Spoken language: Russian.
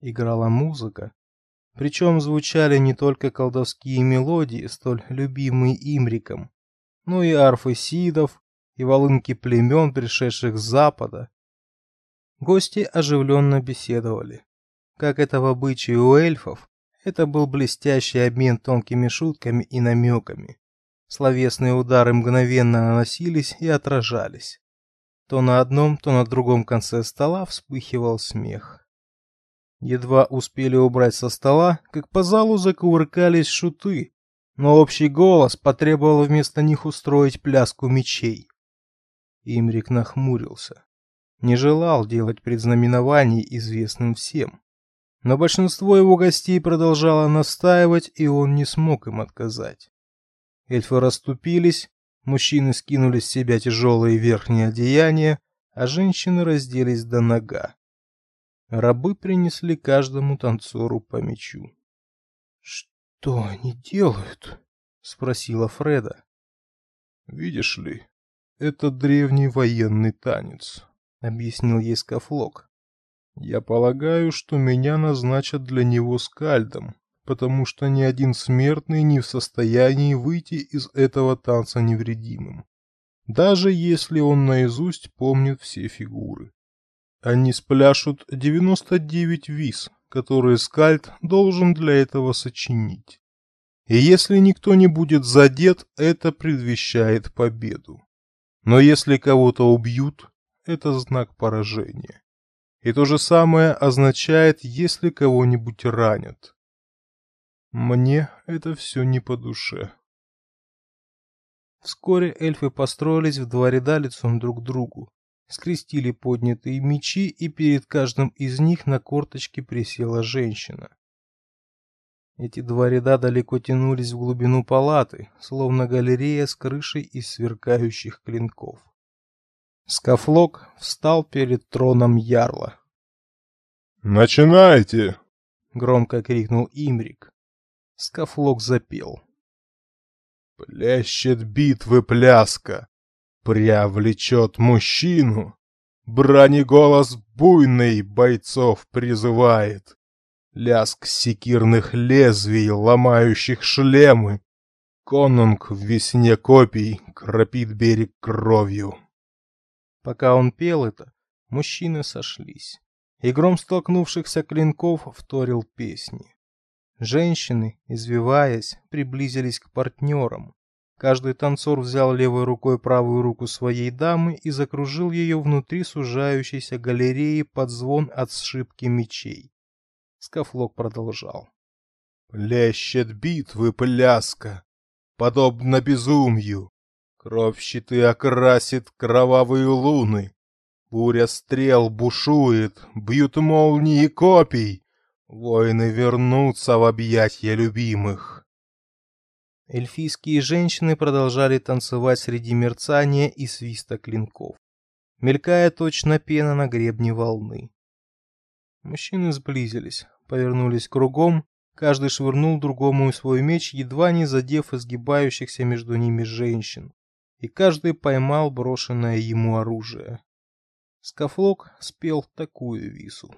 играла музыка, причем звучали не только колдовские мелодии, столь любимые Имриком, но и арфы сидов, и волынки племен, пришедших с запада. Гости оживленно беседовали. Как это в обычае у эльфов, это был блестящий обмен тонкими шутками и намеками. Словесные удары мгновенно наносились и отражались. То на одном, то на другом конце стола вспыхивал смех. Едва успели убрать со стола, как по залу закувыркались шуты, но общий голос потребовал вместо них устроить пляску мечей. Имрик нахмурился. Не желал делать предзнаменование известным всем. Но большинство его гостей продолжало настаивать, и он не смог им отказать. Эльфы расступились, мужчины скинули с себя тяжелые верхние одеяния, а женщины разделись до нога. Рабы принесли каждому танцору по мечу. «Что они делают?» — спросила Фреда. «Видишь ли, это древний военный танец», — объяснил ей Скафлок. «Я полагаю, что меня назначат для него скальдом, потому что ни один смертный не в состоянии выйти из этого танца невредимым, даже если он наизусть помнит все фигуры. Они спляшут 99 виз, которые скальд должен для этого сочинить. И если никто не будет задет, это предвещает победу. Но если кого-то убьют, это знак поражения. И то же самое означает, если кого-нибудь ранят. Мне это все не по душе. Вскоре эльфы построились в два ряда лицом друг к другу, скрестили поднятые мечи, и перед каждым из них на корточки присела женщина. Эти два ряда далеко тянулись в глубину палаты, словно галерея с крышей из сверкающих клинков. Скафлок встал перед троном ярла. «Начинайте!» — громко крикнул Имрик. Скафлок запел. Плещет битвы пляска, пря влечет мужчину, Брани голос буйный бойцов призывает, Лязг секирных лезвий, ломающих шлемы, Конунг в весне копий кропит берег кровью. Пока он пел это, мужчины сошлись, и гром столкнувшихся клинков вторил песни. Женщины, извиваясь, приблизились к партнерам. Каждый танцор взял левой рукой правую руку своей дамы и закружил ее внутри сужающейся галереи под звон от сшибки мечей. Скафлок продолжал. Плещет битвы пляска, подобно безумию. Кровь щиты окрасит кровавые луны. Буря стрел бушует, бьют молнии копий. Воины вернутся в объятья любимых. Эльфийские женщины продолжали танцевать среди мерцания и свиста клинков, мелькая точно пена на гребне волны. Мужчины сблизились, повернулись кругом, каждый швырнул другому свой меч, едва не задев изгибающихся между ними женщин, и каждый поймал брошенное ему оружие. Скафлок спел такую вису.